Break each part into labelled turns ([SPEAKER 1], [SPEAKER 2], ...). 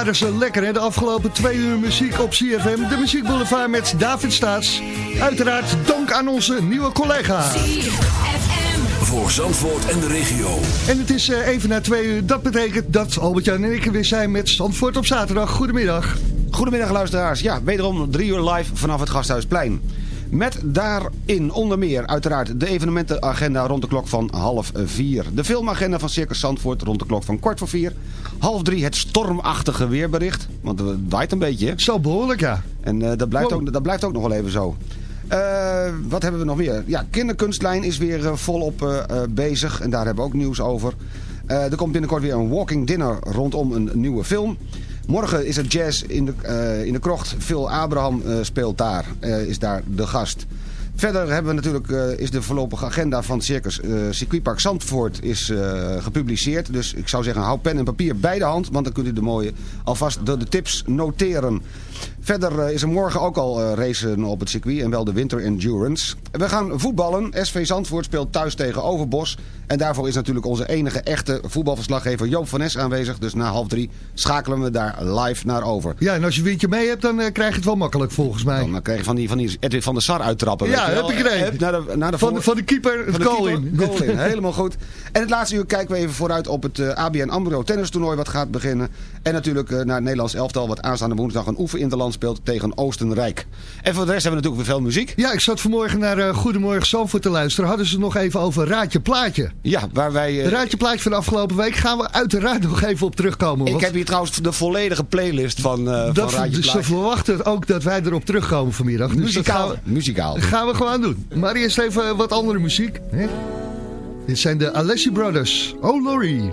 [SPEAKER 1] Waren ze lekker, hè? De afgelopen twee uur muziek op CFM. De Muziek Boulevard met David Staats. Uiteraard dank aan onze nieuwe collega.
[SPEAKER 2] ZFM.
[SPEAKER 3] Voor Zandvoort en de regio.
[SPEAKER 1] En het is eh, even na twee uur. Dat betekent dat Albert-Jan en ik er weer zijn met Zandvoort op zaterdag. Goedemiddag.
[SPEAKER 4] Goedemiddag luisteraars. Ja, wederom drie uur live vanaf het Gasthuisplein. Met daarin onder meer uiteraard de evenementenagenda rond de klok van half vier. De filmagenda van Circus Zandvoort rond de klok van kwart voor vier. Half drie het stormachtige weerbericht. Want het waait een beetje.
[SPEAKER 1] Zo behoorlijk, ja.
[SPEAKER 4] En eh, dat, blijft
[SPEAKER 1] Wow.
[SPEAKER 4] ook, dat blijft ook nog wel even zo. Eh, wat hebben we nog meer? Ja, kinderkunstlijn is weer eh, volop bezig. En daar hebben we ook nieuws over. Er komt binnenkort weer een walking dinner rondom een nieuwe film. Morgen is het jazz in de, eh, in de krocht. Phil Abraham eh, speelt daar, eh, is daar de gast. Verder hebben we natuurlijk, is de voorlopige agenda van Circus Circuitpark Zandvoort is, gepubliceerd. Dus ik zou zeggen, hou pen en papier bij de hand. Want dan kunt u de mooie alvast de, de tips noteren. Verder eh, is er morgen ook al eh, racen op het circuit en wel de Winter Endurance. We gaan voetballen. SV Zandvoort speelt thuis tegen Overbos. En daarvoor is natuurlijk onze enige echte voetbalverslaggever Joop van Nes aanwezig. Dus na half drie schakelen we daar live naar over.
[SPEAKER 1] Ja, en als je windje mee hebt, dan eh, krijg je het wel makkelijk volgens mij.
[SPEAKER 4] Dan krijg je van die, van die Edwin van der Sar uittrappen.
[SPEAKER 1] Ja, heb ik er
[SPEAKER 4] Naar de, naar de
[SPEAKER 1] Van, de- van de keeper het
[SPEAKER 4] van de
[SPEAKER 1] goal
[SPEAKER 4] keeper,
[SPEAKER 1] in.
[SPEAKER 4] goal in. Helemaal goed. En het laatste uur kijken we even vooruit op het ABN AMRO tennistoernooi wat gaat beginnen. En natuurlijk naar het Nederlands elftal wat aanstaande woensdag een oefeninterland speelt tegen Oostenrijk. En voor de rest hebben we natuurlijk weer veel muziek.
[SPEAKER 1] Ja, ik zat vanmorgen naar eh, Goedemorgen Zandvoort te luisteren. Hadden ze het nog even over Raadje Plaatje.
[SPEAKER 4] Ja, waar wij... eh,
[SPEAKER 1] Raadje Plaatje van de afgelopen week gaan we uiteraard nog even op terugkomen.
[SPEAKER 4] ik heb hier trouwens de volledige playlist van, van
[SPEAKER 1] dat,
[SPEAKER 4] Raadje
[SPEAKER 1] dus ze
[SPEAKER 4] Plaatje.
[SPEAKER 1] verwachten ook dat wij erop terugkomen vanmiddag. Dus dat
[SPEAKER 4] Muzikaal.
[SPEAKER 1] gaan we,
[SPEAKER 4] Muzikaal.
[SPEAKER 1] gaan we gewoon doen. Maar eerst even wat andere muziek. Hè? Dit zijn de Alessi Brothers. Oh, Laurie.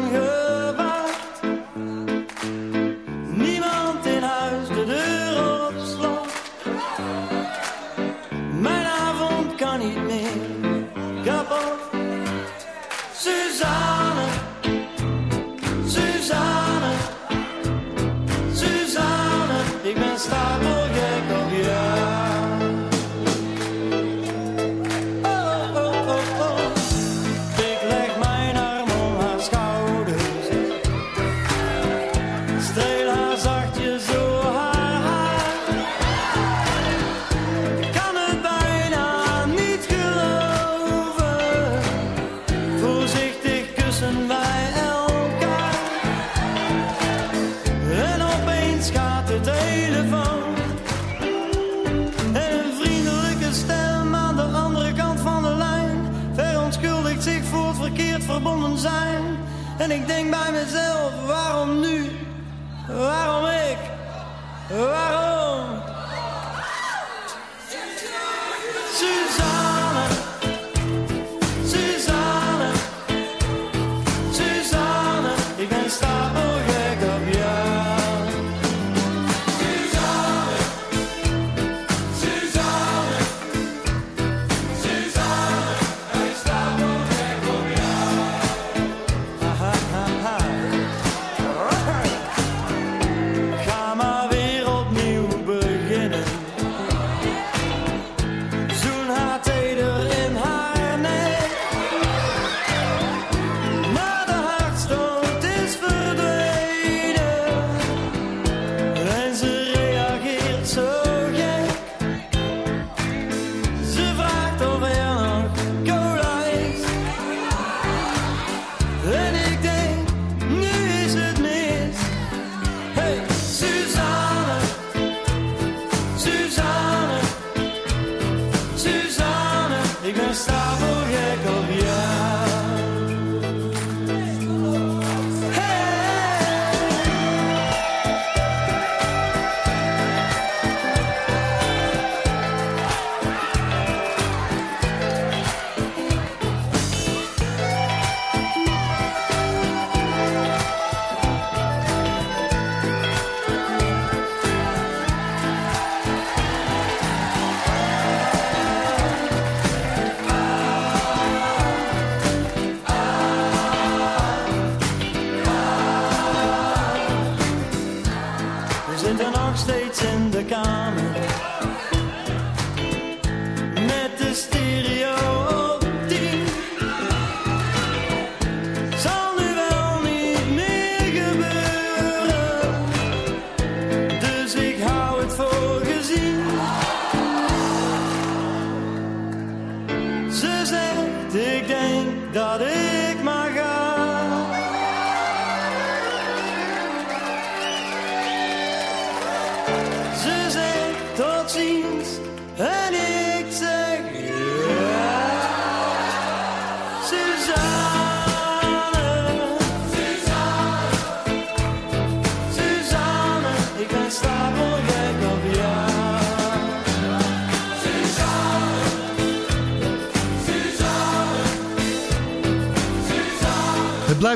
[SPEAKER 5] ik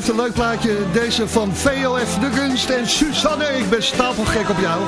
[SPEAKER 6] blijft een leuk plaatje, deze van VOF De Gunst en Susanne. Ik ben stapelgek op jou.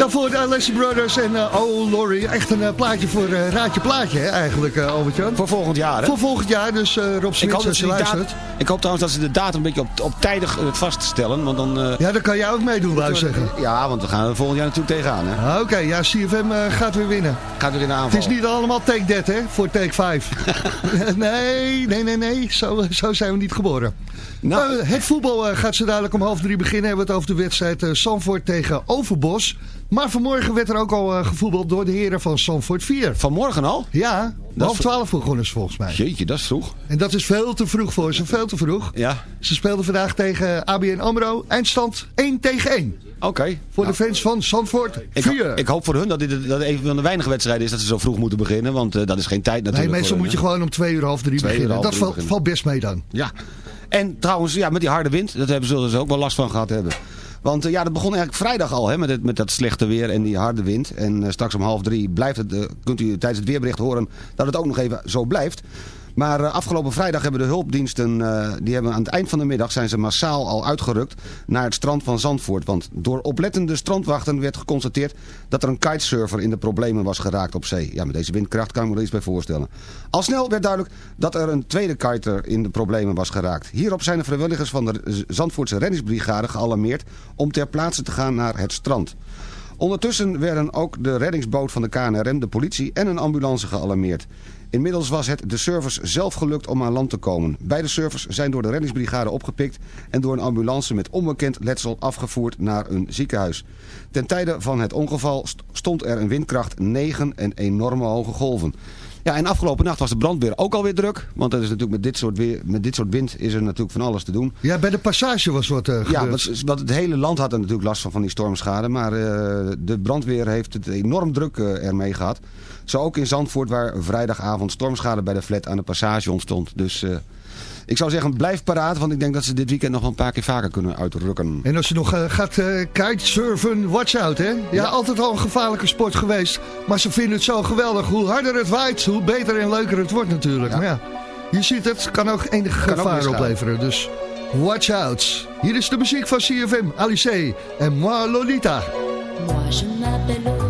[SPEAKER 6] Daarvoor de Alessi Brothers en eh, Oh Laurie. Echt een eh, plaatje voor eh, Raadje Plaatje, hè, eigenlijk, uh, Albert-Jan.
[SPEAKER 4] Voor volgend jaar, hè?
[SPEAKER 6] Voor volgend jaar, dus Rob Smit, als je luistert.
[SPEAKER 4] ik hoop trouwens dat ze de datum een beetje op, op tijdig vaststellen. Want dan,
[SPEAKER 6] Ja, dan kan jij ook meedoen, wou ik zeggen.
[SPEAKER 4] ja, want we gaan er volgend jaar natuurlijk tegenaan. Hè.
[SPEAKER 6] Ah, Oké, ja, CFM gaat weer winnen.
[SPEAKER 4] Gaat weer in de aanval.
[SPEAKER 6] Het is niet allemaal take that, hè, voor take 5. nee, nee, nee, nee, zo, zo zijn we niet geboren.
[SPEAKER 4] Nou.
[SPEAKER 6] Eh, het voetbal eh, gaat zo dadelijk om half drie beginnen. Hebben we het over de wedstrijd eh Sanford tegen Overbos. Maar vanmorgen werd er ook al eh, gevoetbald door de heren van Sanford 4.
[SPEAKER 4] Vanmorgen al?
[SPEAKER 6] Ja,
[SPEAKER 4] Dat
[SPEAKER 6] half twaalf begonnen ze volgens mij.
[SPEAKER 4] Jeetje, dat is vroeg.
[SPEAKER 6] En dat is veel te vroeg voor ze, veel te vroeg.
[SPEAKER 4] Ja,
[SPEAKER 6] Ze speelden vandaag tegen ABN AMRO. Eindstand 1 tegen 1.
[SPEAKER 4] oké.
[SPEAKER 6] Voor
[SPEAKER 4] Nou,
[SPEAKER 6] de fans van Sanford
[SPEAKER 4] ik,
[SPEAKER 6] 4.
[SPEAKER 4] ik hoop voor hun dat dit dat een van de weinige wedstrijden is dat ze zo vroeg moeten beginnen. Want eh, dat is geen tijd
[SPEAKER 6] nee,
[SPEAKER 4] natuurlijk.
[SPEAKER 6] meestal
[SPEAKER 4] voor
[SPEAKER 6] moet je gewoon om twee uur half drie
[SPEAKER 4] Twee
[SPEAKER 6] beginnen.
[SPEAKER 4] half
[SPEAKER 6] dat
[SPEAKER 4] drie
[SPEAKER 6] valt,
[SPEAKER 4] beginnen.
[SPEAKER 6] valt best mee dan.
[SPEAKER 4] Ja. En trouwens, ja, met die harde wind, dat hebben, zullen ze ook wel last van gehad hebben. Want eh, ja, dat begon eigenlijk vrijdag al hè, met, met dat slechte weer en die harde wind. En eh, straks om half drie blijft het, eh, kunt u tijdens het weerbericht horen dat het ook nog even zo blijft. Maar eh, afgelopen vrijdag hebben de hulpdiensten, eh, die hebben aan het eind van de middag zijn ze massaal al uitgerukt naar het strand van Zandvoort. Want door oplettende strandwachten werd geconstateerd dat er een kitesurfer in de problemen was geraakt op zee. Ja, met deze windkracht kan ik me er iets bij voorstellen. Al snel werd duidelijk dat er een tweede kiter in de problemen was geraakt. Hierop zijn de vrijwilligers van de Zandvoortse reddingsbrigade gealarmeerd om ter plaatse te gaan naar het strand. Ondertussen werden ook de reddingsboot van de KNRM, de politie en een ambulance gealarmeerd. Inmiddels was het de surfers zelf gelukt om aan land te komen. Beide surfers zijn door de reddingsbrigade opgepikt en door een ambulance met onbekend letsel afgevoerd naar een ziekenhuis. Ten tijde van het ongeval st- stond er een windkracht 9 en enorme hoge golven. Ja, en afgelopen nacht was de brandweer ook alweer druk. Want dat is natuurlijk met dit soort, weer, met dit soort wind is er natuurlijk van alles te doen.
[SPEAKER 6] Ja, bij de passage was wat
[SPEAKER 4] Ja,
[SPEAKER 6] gebeurd.
[SPEAKER 4] want, want het hele land had er natuurlijk last van, van die stormschade. Maar eh, de brandweer heeft het enorm druk eh, ermee gehad. Zo ook in Zandvoort waar vrijdagavond stormschade bij de flat aan de passage ontstond. Dus ik zou zeggen, blijf paraat. Want ik denk dat ze dit weekend nog wel een paar keer vaker kunnen uitrukken.
[SPEAKER 6] En als je nog eh, gaat eh, kitesurfen, watch out hè. Ja, altijd al een gevaarlijke sport geweest. Maar ze vinden het zo geweldig. Hoe harder het waait, hoe beter en leuker het wordt natuurlijk.
[SPEAKER 4] Ja.
[SPEAKER 6] Maar ja, je ziet het, kan ook enige
[SPEAKER 4] Kan
[SPEAKER 6] gevaar opleveren. Dus watch out. Hier is de muziek van CFM, Alice en Moi Lolita.
[SPEAKER 7] Moi je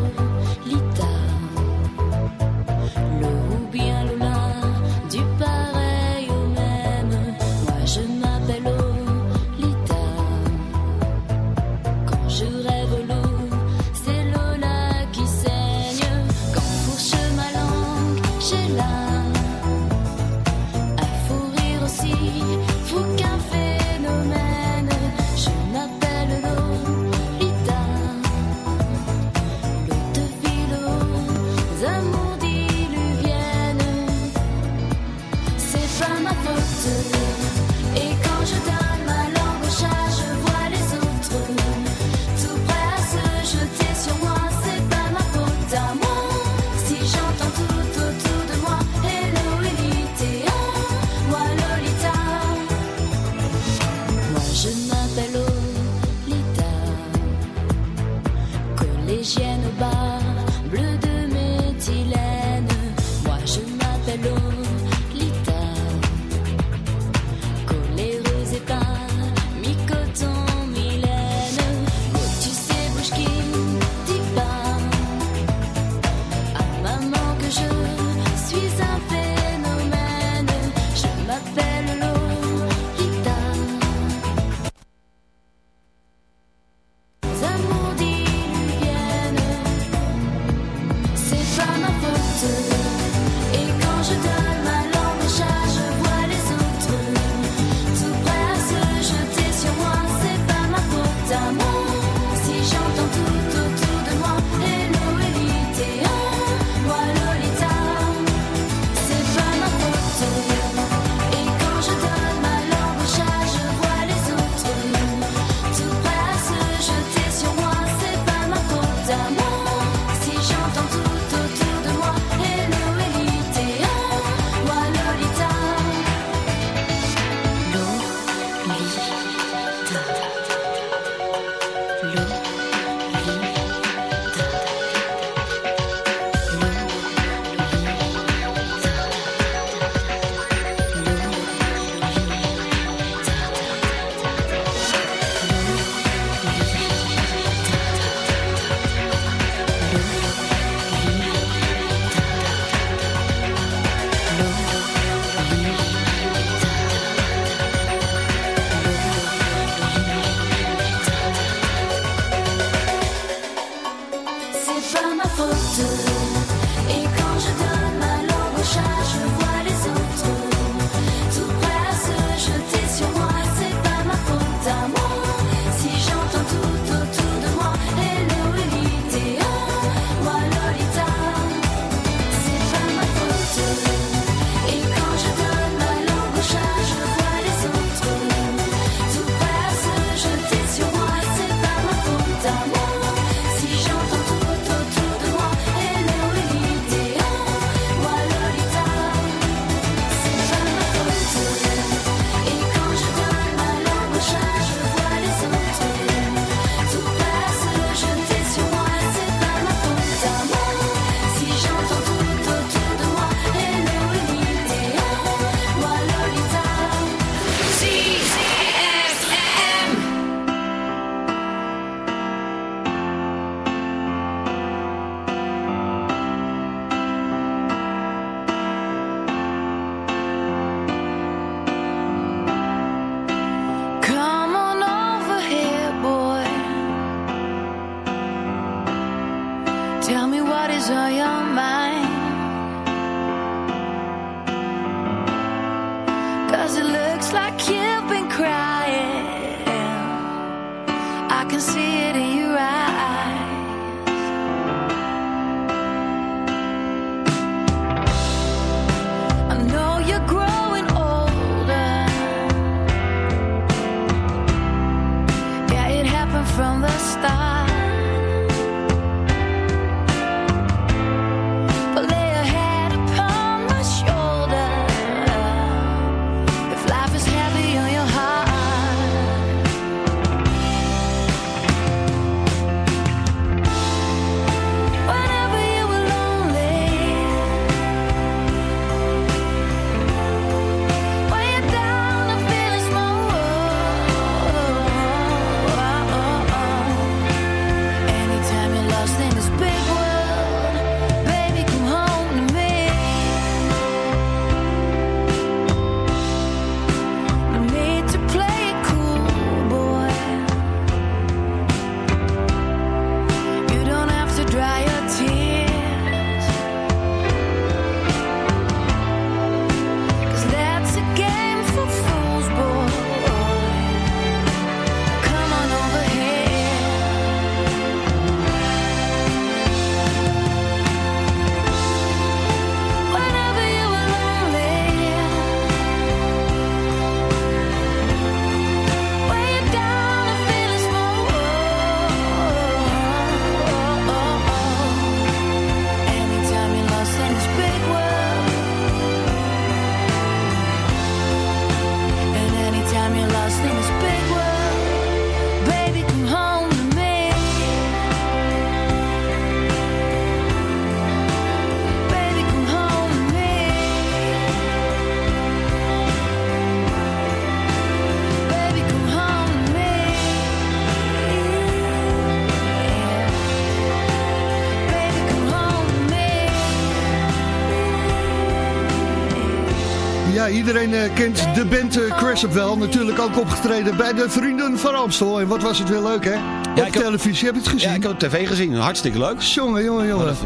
[SPEAKER 6] iedereen eh, kent de band uh, Crescent wel. Natuurlijk ook opgetreden bij de Vrienden van Amstel. En wat was het weer leuk, hè? Op televisie, heb je het gezien?
[SPEAKER 4] Ja, ik heb op tv gezien. Hartstikke leuk.
[SPEAKER 6] Jongen, jongen, jongen.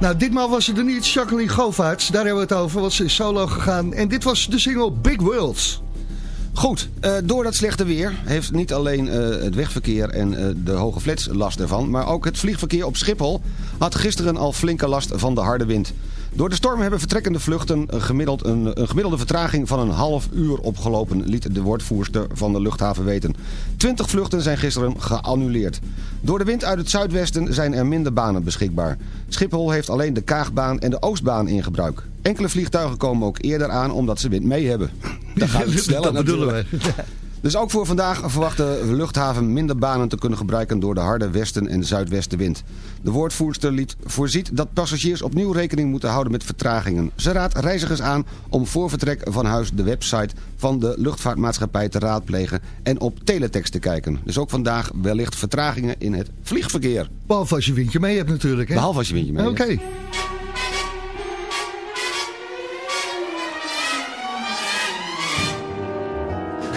[SPEAKER 6] Nou, ditmaal was het er niet Jacqueline Govaerts. Daar hebben we het over, want ze is solo gegaan. En dit was de single Big Worlds.
[SPEAKER 4] Goed, eh, door dat slechte weer heeft niet alleen eh, het wegverkeer en eh, de hoge flats last ervan... maar ook het vliegverkeer op Schiphol had gisteren al flinke last van de harde wind. Door de storm hebben vertrekkende vluchten een, gemiddeld een, een gemiddelde vertraging van een half uur opgelopen... liet de woordvoerster van de luchthaven weten. Twintig vluchten zijn gisteren geannuleerd. Door de wind uit het zuidwesten zijn er minder banen beschikbaar. Schiphol heeft alleen de Kaagbaan en de Oostbaan in gebruik. Enkele vliegtuigen komen ook eerder aan omdat ze wind mee hebben. Dan gaat het sneller
[SPEAKER 6] Dat bedoelen
[SPEAKER 4] natuurlijk.
[SPEAKER 6] we.
[SPEAKER 4] Dus ook voor vandaag verwacht de luchthaven minder banen te kunnen gebruiken door de harde westen- en zuidwestenwind. De woordvoerster liet voorziet dat passagiers opnieuw rekening moeten houden met vertragingen. Ze raadt reizigers aan om voor vertrek van huis de website van de luchtvaartmaatschappij te raadplegen en op teletext te kijken. Dus ook vandaag wellicht vertragingen in het vliegverkeer.
[SPEAKER 6] Behalve als je windje mee hebt natuurlijk, hè?
[SPEAKER 4] Behalve als je windje mee
[SPEAKER 6] Oké.
[SPEAKER 4] hebt.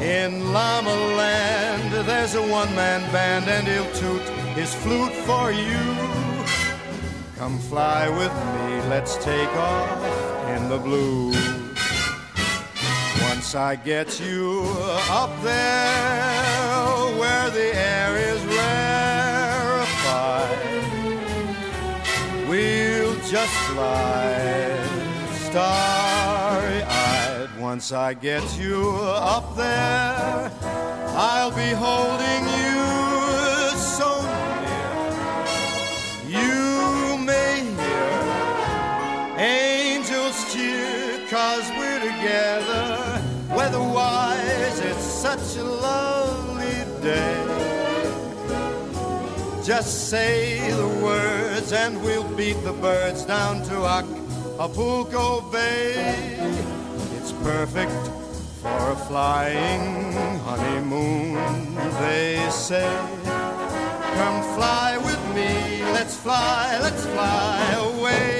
[SPEAKER 8] In Llama Land, there's a one-man band and he'll toot his flute for you. Come fly with me, let's take off in the blue. Once I get you up there where the air is rarefied, we'll just fly starry-eyed. Once I get you up there, I'll be holding you so near. You may hear angels cheer, cause we're together. Weatherwise, it's such a lovely day. just say the words and we'll beat the birds down to Acapulco Bay. Perfect for a flying honeymoon, they say. Come fly with me, let's fly, let's fly away.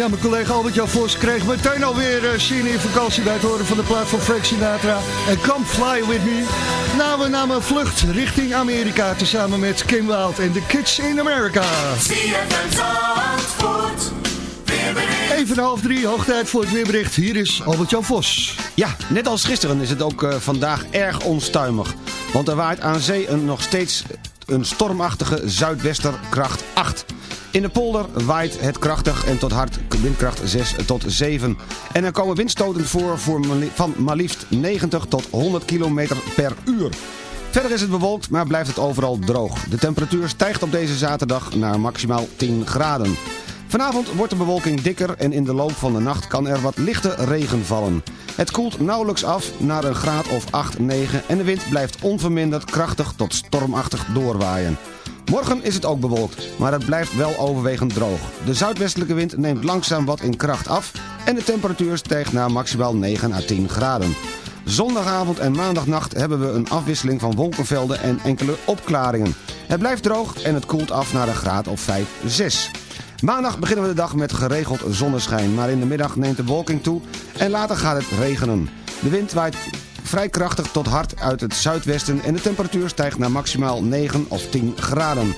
[SPEAKER 6] Ja, mijn collega Albert-Jan Vos kreeg meteen alweer uh, zin in vakantie bij het horen van de plaat van Frank Sinatra. En Come Fly With Me. Nou, we namen vlucht richting Amerika tezamen met Kim Wild en The Kids in America. Even half drie, hoogtijd voor het weerbericht. Hier is Albert-Jan Vos.
[SPEAKER 4] Ja, net als gisteren is het ook uh, vandaag erg onstuimig. Want er waait aan zee een nog steeds een stormachtige zuidwesterkracht 8. In de polder waait het krachtig en tot hard windkracht 6 tot 7. En er komen windstoten voor, van maar liefst 90 tot 100 km per uur. Verder is het bewolkt, maar blijft het overal droog. De temperatuur stijgt op deze zaterdag naar maximaal 10 graden. Vanavond wordt de bewolking dikker en in de loop van de nacht kan er wat lichte regen vallen. Het koelt nauwelijks af naar een graad of 8, 9 en de wind blijft onverminderd krachtig tot stormachtig doorwaaien. Morgen is het ook bewolkt, maar het blijft wel overwegend droog. De zuidwestelijke wind neemt langzaam wat in kracht af en de temperatuur stijgt naar maximaal 9 à 10 graden. Zondagavond en maandagnacht hebben we een afwisseling van wolkenvelden en enkele opklaringen. Het blijft droog en het koelt af naar een graad of 5, 6. Maandag beginnen we de dag met geregeld zonneschijn, maar in de middag neemt de wolking toe en later gaat het regenen. De wind waait vrij krachtig tot hard uit het zuidwesten en de temperatuur stijgt naar maximaal 9 of 10 graden.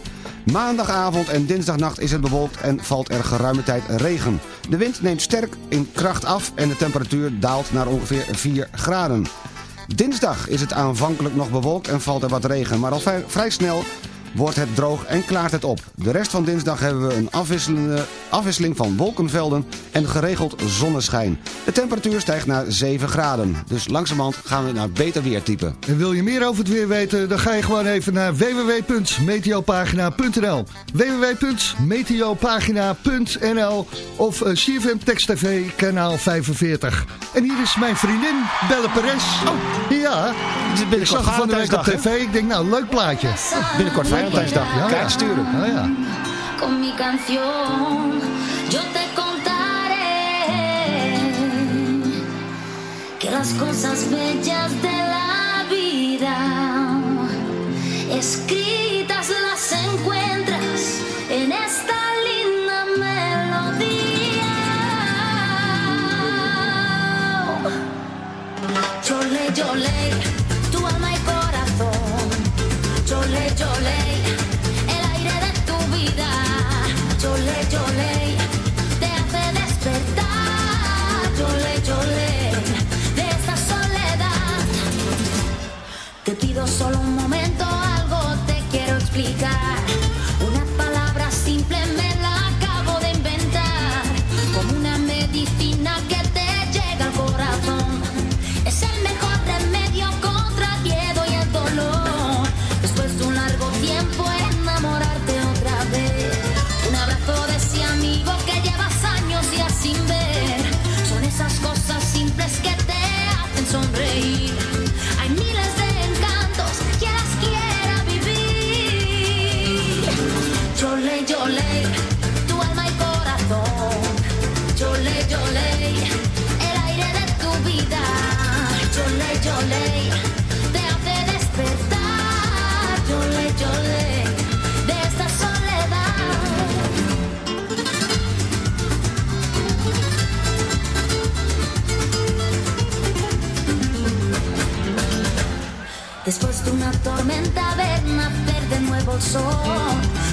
[SPEAKER 4] Maandagavond en dinsdagnacht is het bewolkt en valt er geruime tijd regen. De wind neemt sterk in kracht af en de temperatuur daalt naar ongeveer 4 graden. Dinsdag is het aanvankelijk nog bewolkt en valt er wat regen, maar al vrij, snel wordt het droog en klaart het op. De rest van dinsdag hebben we een afwisseling van wolkenvelden en geregeld zonneschijn. De temperatuur stijgt naar 7 graden. Dus langzamerhand gaan we naar beter weertype.
[SPEAKER 6] En wil je meer over het weer weten, dan ga je gewoon even naar www.meteopagina.nl www.meteopagina.nl of uh, CFM Text TV, kanaal 45. En hier is mijn vriendin, Belle Perez.
[SPEAKER 4] Oh,
[SPEAKER 6] ja. Ik zag van de week op tv. Ik denk, nou, leuk plaatje.
[SPEAKER 4] Binnenkort Valentijnsdag. Ja, Kaart sturen.
[SPEAKER 6] Ja, ja.
[SPEAKER 7] Con mi canción yo te contaré que las cosas bellas de la vida escritas las encuentras en esta linda melodía. Chole, chole, tu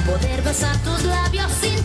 [SPEAKER 7] Poder besar tus labios sin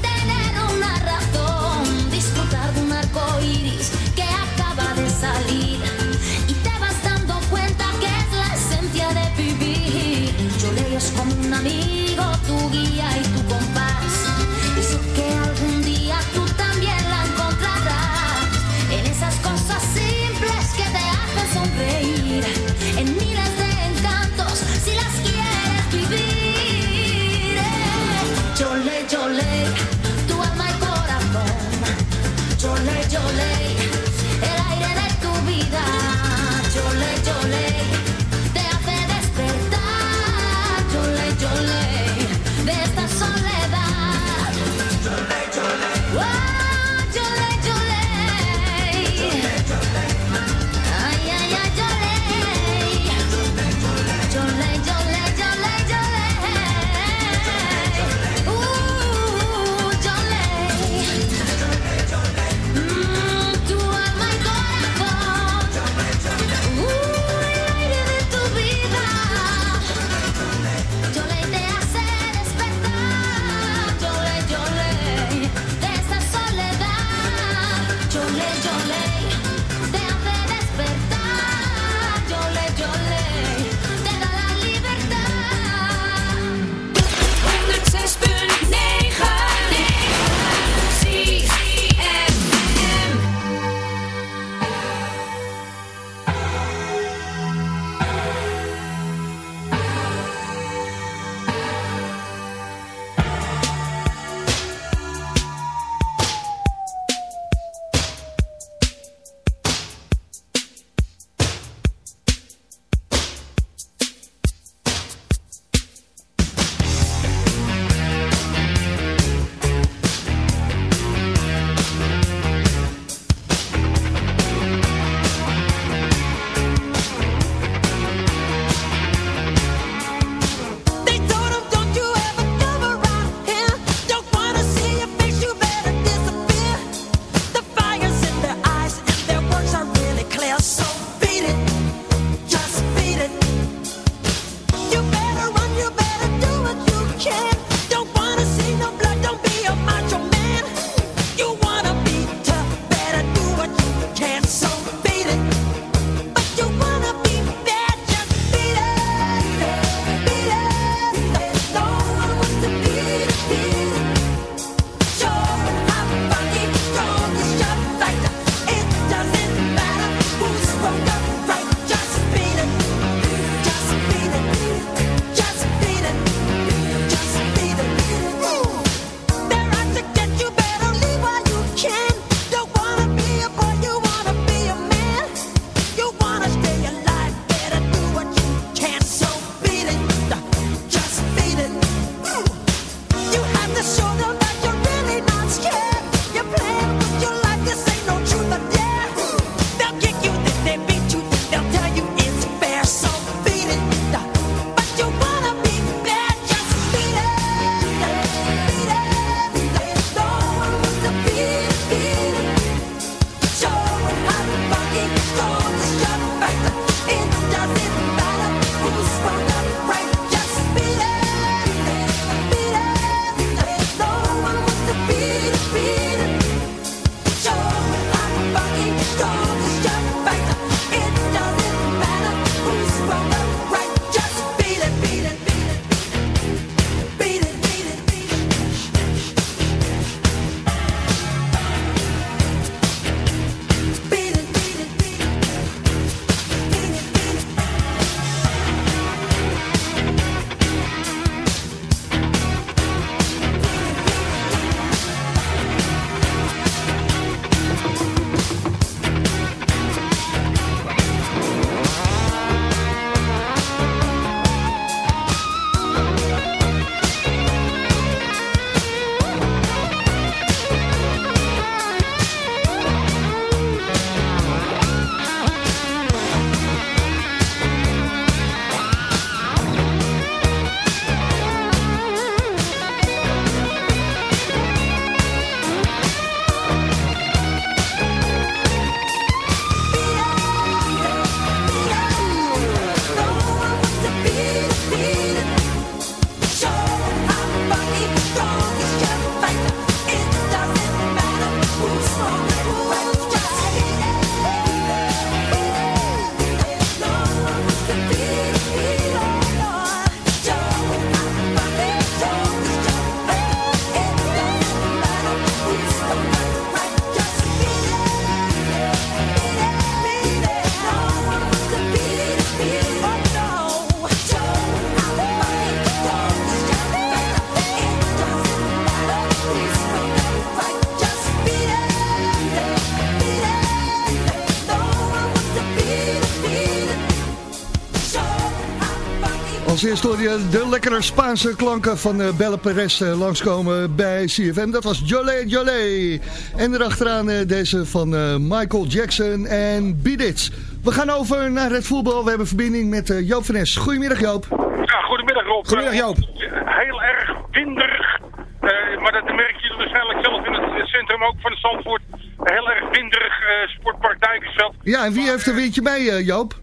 [SPEAKER 6] Hoor je de lekkere Spaanse klanken van uh, Belle Perez uh, langskomen bij CFM. Dat was Jolé Jolé. En erachteraan uh, deze van Michael Jackson en Beat It. We gaan over naar het voetbal. We hebben verbinding met Joop van Es. Goedemiddag Joop.
[SPEAKER 9] Ja, goedemiddag Rob.
[SPEAKER 4] Goedemiddag Joop.
[SPEAKER 9] Heel erg winderig. Uh, maar dat merk je waarschijnlijk zelf in het centrum ook van Zandvoort. Heel erg winderig uh, sportpark Dijkersveld.
[SPEAKER 6] Ja, en wie heeft een windje mee uh, Joop?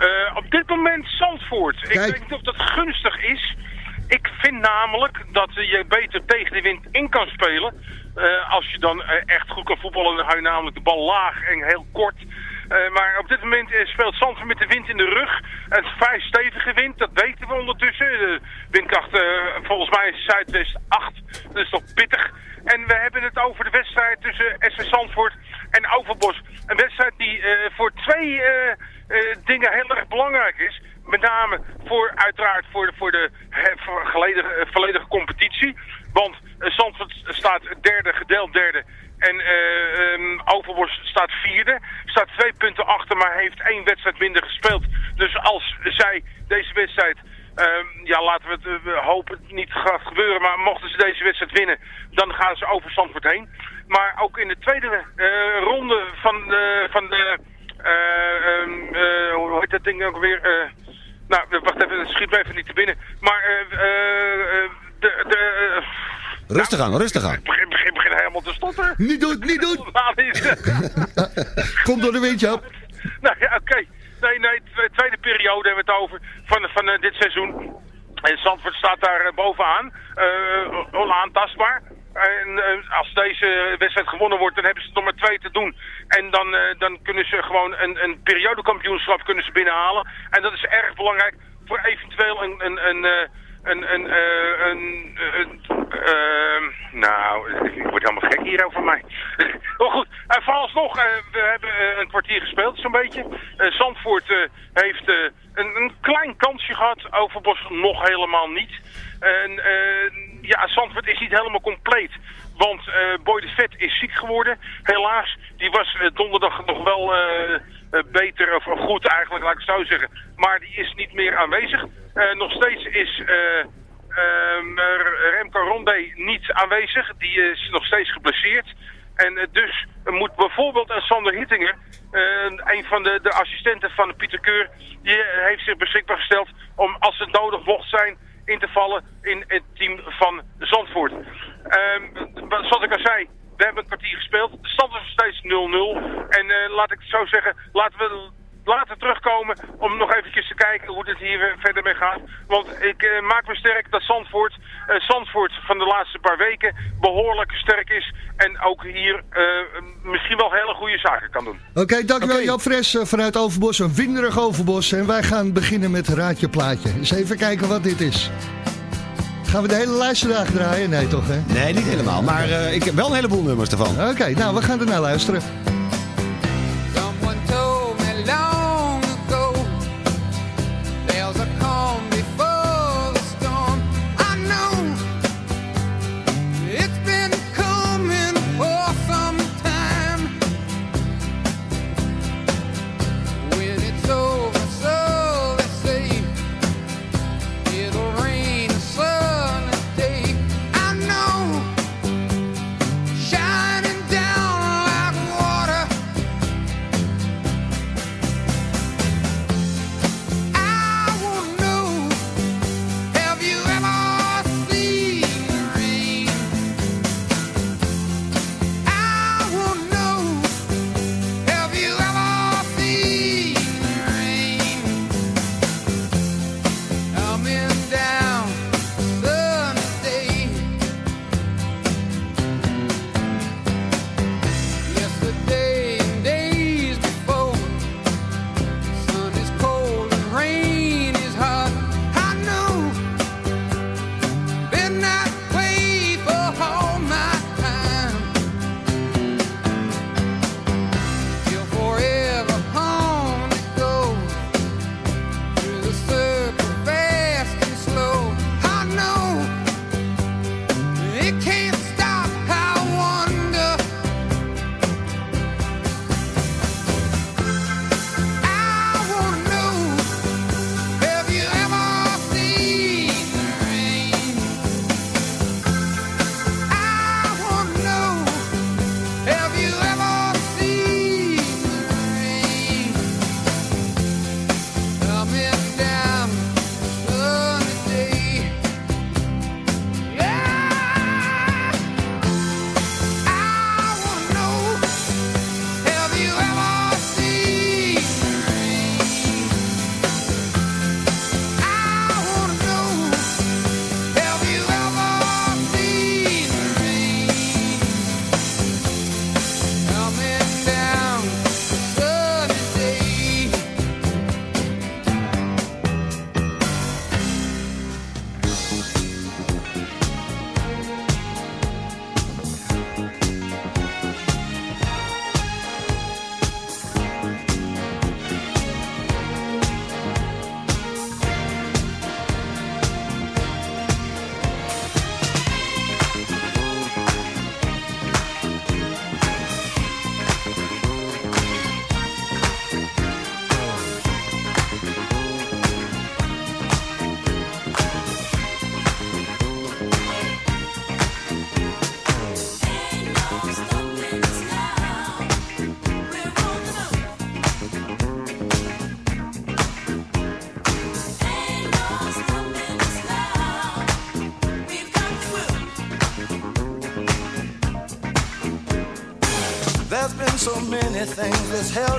[SPEAKER 9] Uh, op dit moment Zandvoort. Ik of gunstig is. Ik vind namelijk dat je beter tegen de wind in kan spelen. Uh, als je dan uh, echt goed kan voetballen, dan hou je namelijk de bal laag en heel kort. Uh, maar op dit moment speelt Zandvoort met de wind in de rug. Is vrij stevige wind, dat weten we ondertussen. De windkracht volgens mij is zuidwest 8, dat is toch pittig. En we hebben het over de wedstrijd tussen SV Zandvoort en Overbos. Een wedstrijd die voor twee... Dingen heel erg belangrijk is. Met name voor, uiteraard voor de, voor de he, voor volledige, volledige competitie. Want uh, Zandvoort staat derde, gedeeld derde. En uh, Overbos staat vierde. Staat twee punten achter, maar heeft één wedstrijd minder gespeeld. Dus als zij deze wedstrijd... Um, ja, laten we het hopen het niet gaat gebeuren. Maar mochten ze deze wedstrijd winnen, dan gaan ze over Zandvoort heen. Maar ook in de tweede ronde van de... Van de uh, hoe heet dat ding ook weer? Uh, nou, wacht even, het schiet me even niet te binnen. Maar de... de
[SPEAKER 4] rustig aan, rustig aan.
[SPEAKER 9] Ik begin, begin, begin helemaal te stotteren.
[SPEAKER 6] Niet doen, niet doen. Kom door de windje op.
[SPEAKER 9] Nou ja, oké. Okay. Nee, nee, tweede periode hebben we het over van, van dit seizoen. En Zandvoort staat daar bovenaan. onaantastbaar. En uh, als deze wedstrijd gewonnen wordt, dan hebben ze het nog maar twee te doen. En dan, uh, dan kunnen ze gewoon een, een periodekampioenschap kunnen ze binnenhalen. En dat is erg belangrijk voor eventueel een... een, een, een een, een, een, nou, ik word helemaal gek hier over mij. maar goed, uh, vooralsnog, we hebben een kwartier gespeeld, zo'n beetje. Zandvoort heeft een, een klein kansje gehad, Overbos nog helemaal niet. En ja, Zandvoort is niet helemaal compleet. Want Boy de Vet is ziek geworden, helaas. Die was donderdag nog wel... Uh, beter of goed eigenlijk, laat ik het zo zeggen. Maar die is niet meer aanwezig. Uh, nog steeds is uh, Remco Rondé niet aanwezig. Die is nog steeds geblesseerd. En dus moet bijvoorbeeld een Sander Hittinger, een van de, de assistenten van Pieter Keur, die heeft zich beschikbaar gesteld om als het nodig mocht zijn in te vallen in het team van Zandvoort. zoals ik al zei, we hebben een kwartier gespeeld. De stand is nog steeds 0-0. En uh, laat ik het zo zeggen, laten we later terugkomen om nog eventjes te kijken hoe het hier verder mee gaat. Want ik uh, maak me sterk dat Zandvoort, uh, Zandvoort van de laatste paar weken behoorlijk sterk is. En ook hier misschien wel hele goede zaken kan doen.
[SPEAKER 6] Oké, okay, dankjewel okay. Joop Fres vanuit Overbos. Een winderig Overbos. En wij gaan beginnen met Raadje Plaatje. Eens even kijken wat dit is. Gaan we de hele lijst vandaag draaien? Nee, toch hè?
[SPEAKER 4] Nee, niet helemaal. Maar uh, ik heb wel een heleboel nummers ervan.
[SPEAKER 6] Oké, okay, nou we gaan er naar luisteren.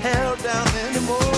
[SPEAKER 10] held down anymore.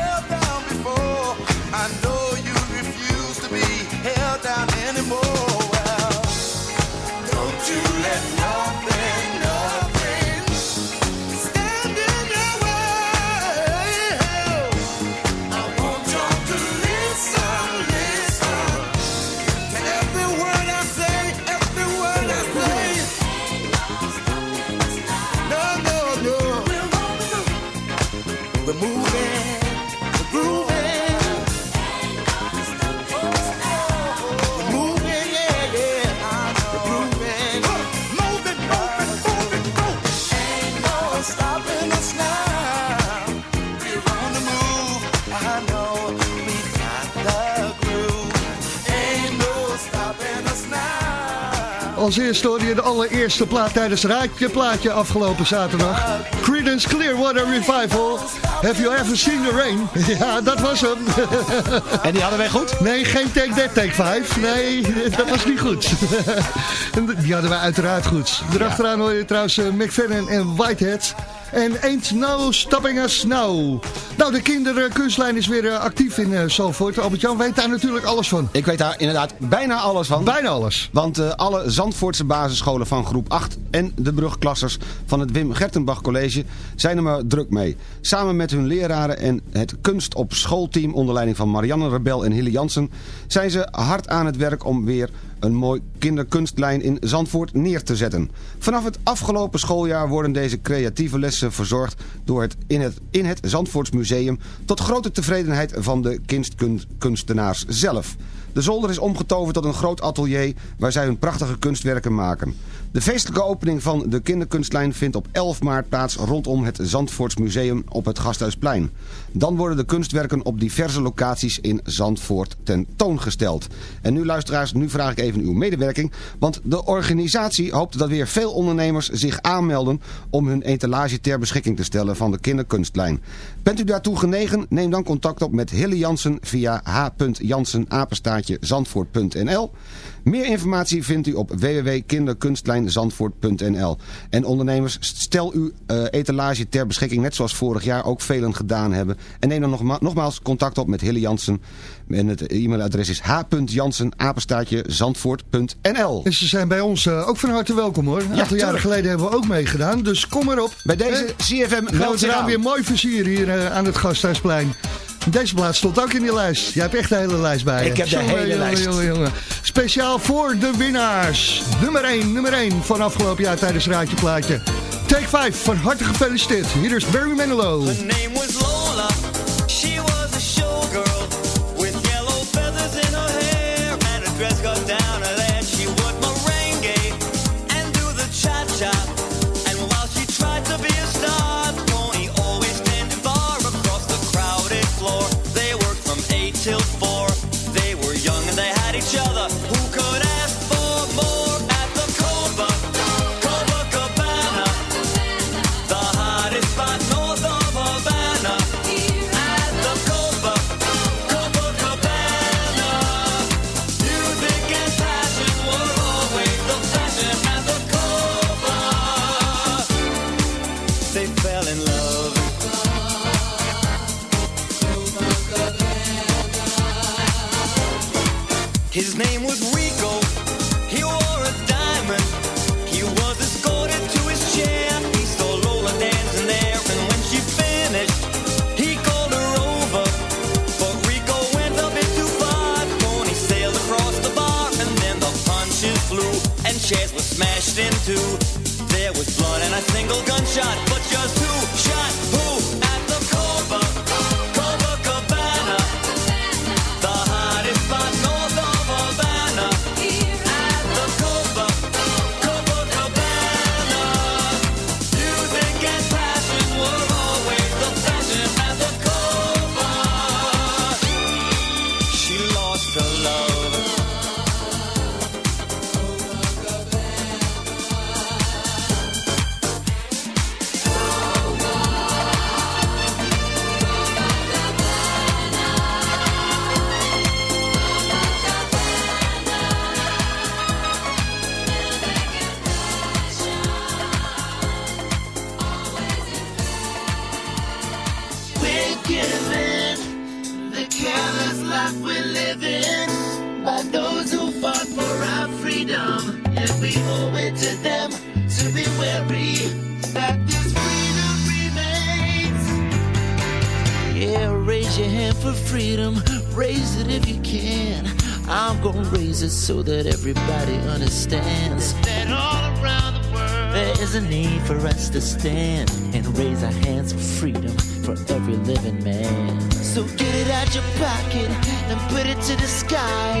[SPEAKER 6] Als eerste hoorde je de allereerste plaat tijdens Raadje Plaatje afgelopen zaterdag. Creedence Clearwater Revival. Have you ever seen the rain? Ja, dat was hem.
[SPEAKER 4] En die hadden wij goed?
[SPEAKER 6] Nee, geen take that, take 5. Nee, dat was niet goed. Die hadden wij uiteraard goed. Erachteraan hoor je trouwens eh, McFadden en Whitehead. En Ain't No Stopping Us Now. Nou, de kinderkunstlijn is weer eh, actief in uh, Zalvoort. Albert-Jan weet daar natuurlijk alles van.
[SPEAKER 4] Ik weet daar inderdaad bijna alles van.
[SPEAKER 6] Bijna alles.
[SPEAKER 4] Want eh, alle Zandvoortse basisscholen van groep 8 en de brugklassers van het Wim Gertenbach College zijn er maar druk mee. Samen met hun leraren en het kunst op schoolteam onder leiding van Marianne Rebel en Hille Jansen zijn ze hard aan het werk om weer een mooi kinderkunstlijn in Zandvoort neer te zetten. Vanaf het afgelopen schooljaar worden deze creatieve lessen verzorgd door het in het, in het Zandvoorts Museum tot grote tevredenheid van de kunstkunstenaars zelf. De zolder is omgetoverd tot een groot atelier waar zij hun prachtige kunstwerken maken. De feestelijke opening van de kinderkunstlijn vindt op 11 maart plaats rondom het Zandvoorts Museum op het Gasthuisplein. Dan worden de kunstwerken op diverse locaties in Zandvoort tentoongesteld. En nu luisteraars, nu vraag ik even uw medewerking, want de organisatie hoopt dat weer veel ondernemers zich aanmelden om hun etalage ter beschikking te stellen van de kinderkunstlijn. Bent u daartoe genegen? Neem dan contact op met Hille Jansen via h.jansenapenstaatje zandvoort.nl. Meer informatie vindt u op www.kinderkunstlijnzandvoort.nl. En ondernemers, stel uw eh, etalage ter beschikking, net zoals vorig jaar ook velen gedaan hebben. En neem dan nogma nogmaals contact op met Hille Jansen. En het e-mailadres is h.jansen-zandvoort.nl.
[SPEAKER 6] En ze zijn bij ons eh, ook van harte welkom hoor. Een aantal jaren geleden hebben we ook meegedaan. Dus kom erop.
[SPEAKER 4] Bij deze? CFM
[SPEAKER 6] Gaan we het weer mooi versieren hier eh, aan het Gasthuisplein. Deze plaats stond ook in die lijst. Jij hebt echt de hele lijst bij je.
[SPEAKER 4] Ik heb de
[SPEAKER 6] Jongen,
[SPEAKER 4] hele
[SPEAKER 6] jongen,
[SPEAKER 4] lijst.
[SPEAKER 6] jongen, jongen. Speciaal voor de winnaars. Nummer 1, nummer 1 van afgelopen jaar tijdens Raadje Plaatje. Take 5, van harte gefeliciteerd. Hier is Barry Manilow.
[SPEAKER 11] Flew, and chairs were smashed in two. There was blood and a single gunshot, but just who shot who
[SPEAKER 8] so that everybody understands.
[SPEAKER 12] That all around the world
[SPEAKER 8] There is a need for us to stand and raise our hands for freedom for every living man.
[SPEAKER 12] So get it out your pocket and put it to the sky.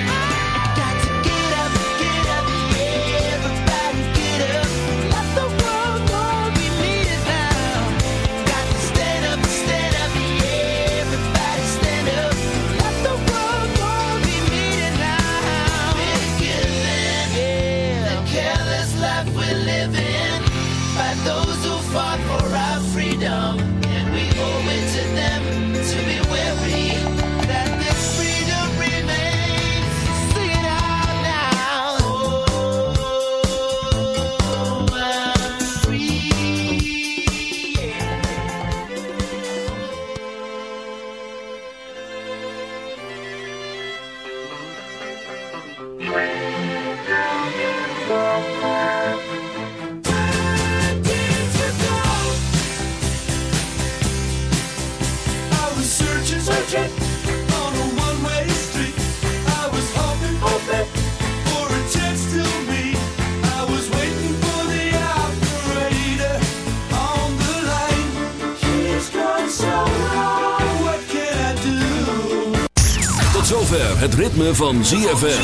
[SPEAKER 3] het ritme van ZFM.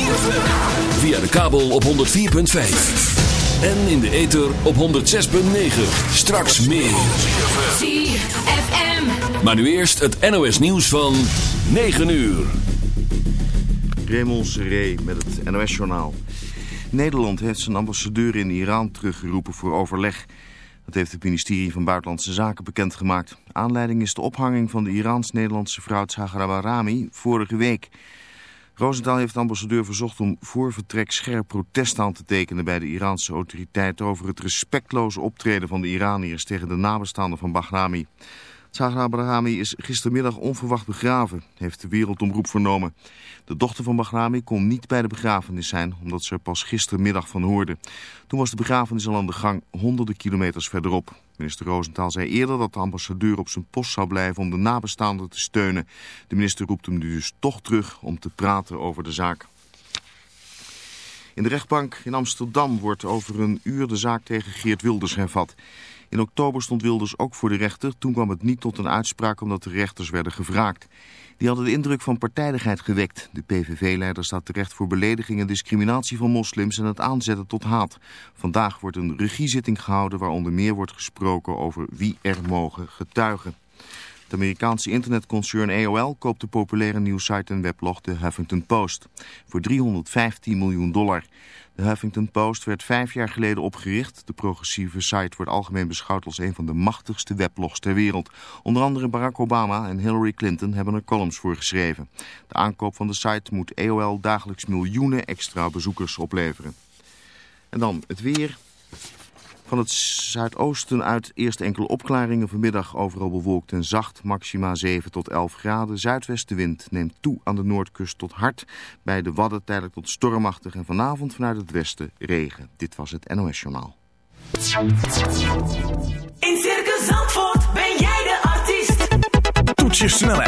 [SPEAKER 3] Via de kabel op 104.5. En in de ether op 106.9. Straks meer.
[SPEAKER 2] ZFM.
[SPEAKER 3] Maar nu eerst het NOS nieuws van 9 uur.
[SPEAKER 13] Raymond Seré met het NOS-journaal. Nederland heeft zijn ambassadeur in Iran teruggeroepen voor overleg. Dat heeft het ministerie van Buitenlandse Zaken bekendgemaakt. Aanleiding is de ophanging van de Iraans-Nederlandse vrouw Barami vorige week. Rosenthal heeft de ambassadeur verzocht om voor vertrek scherp protest aan te tekenen bij de Iraanse autoriteiten over het respectloze optreden van de Iraniërs tegen de nabestaanden van Bahrami. Zaghra Bahrami is gistermiddag onverwacht begraven, heeft de wereldomroep vernomen. De dochter van Bahrami kon niet bij de begrafenis zijn, omdat ze er pas gistermiddag van hoorde. Toen was de begrafenis al aan de gang, honderden kilometers verderop. Minister Rosenthal zei eerder dat de ambassadeur op zijn post zou blijven om de nabestaanden te steunen. De minister roept hem nu dus toch terug om te praten over de zaak. In de rechtbank in Amsterdam wordt over een uur de zaak tegen Geert Wilders hervat. In oktober stond Wilders ook voor de rechter. Toen kwam het niet tot een uitspraak omdat de rechters werden gevraagd. Die hadden de indruk van partijdigheid gewekt. De PVV-leider staat terecht voor belediging en discriminatie van moslims en het aanzetten tot haat. Vandaag wordt een regiezitting gehouden waar onder meer wordt gesproken over wie er mogen getuigen. Het Amerikaanse internetconcern AOL koopt de populaire nieuwsite en weblog de Huffington Post voor 315 miljoen dollar. De Huffington Post werd vijf jaar geleden opgericht. De progressieve site wordt algemeen beschouwd als een van de machtigste weblogs ter wereld. Onder andere Barack Obama en Hillary Clinton hebben er columns voor geschreven. De aankoop van de site moet AOL dagelijks miljoenen extra bezoekers opleveren. En dan het weer. Van het zuidoosten uit eerst enkele opklaringen. Vanmiddag overal bewolkt en zacht. Maxima 7 tot 11 graden. Zuidwestenwind neemt toe aan de noordkust tot hard. Bij de Wadden tijdelijk tot stormachtig. En vanavond vanuit het westen regen. Dit was het NOS Journaal.
[SPEAKER 14] In Circus Zandvoort ben jij de artiest. Toets je snelheid.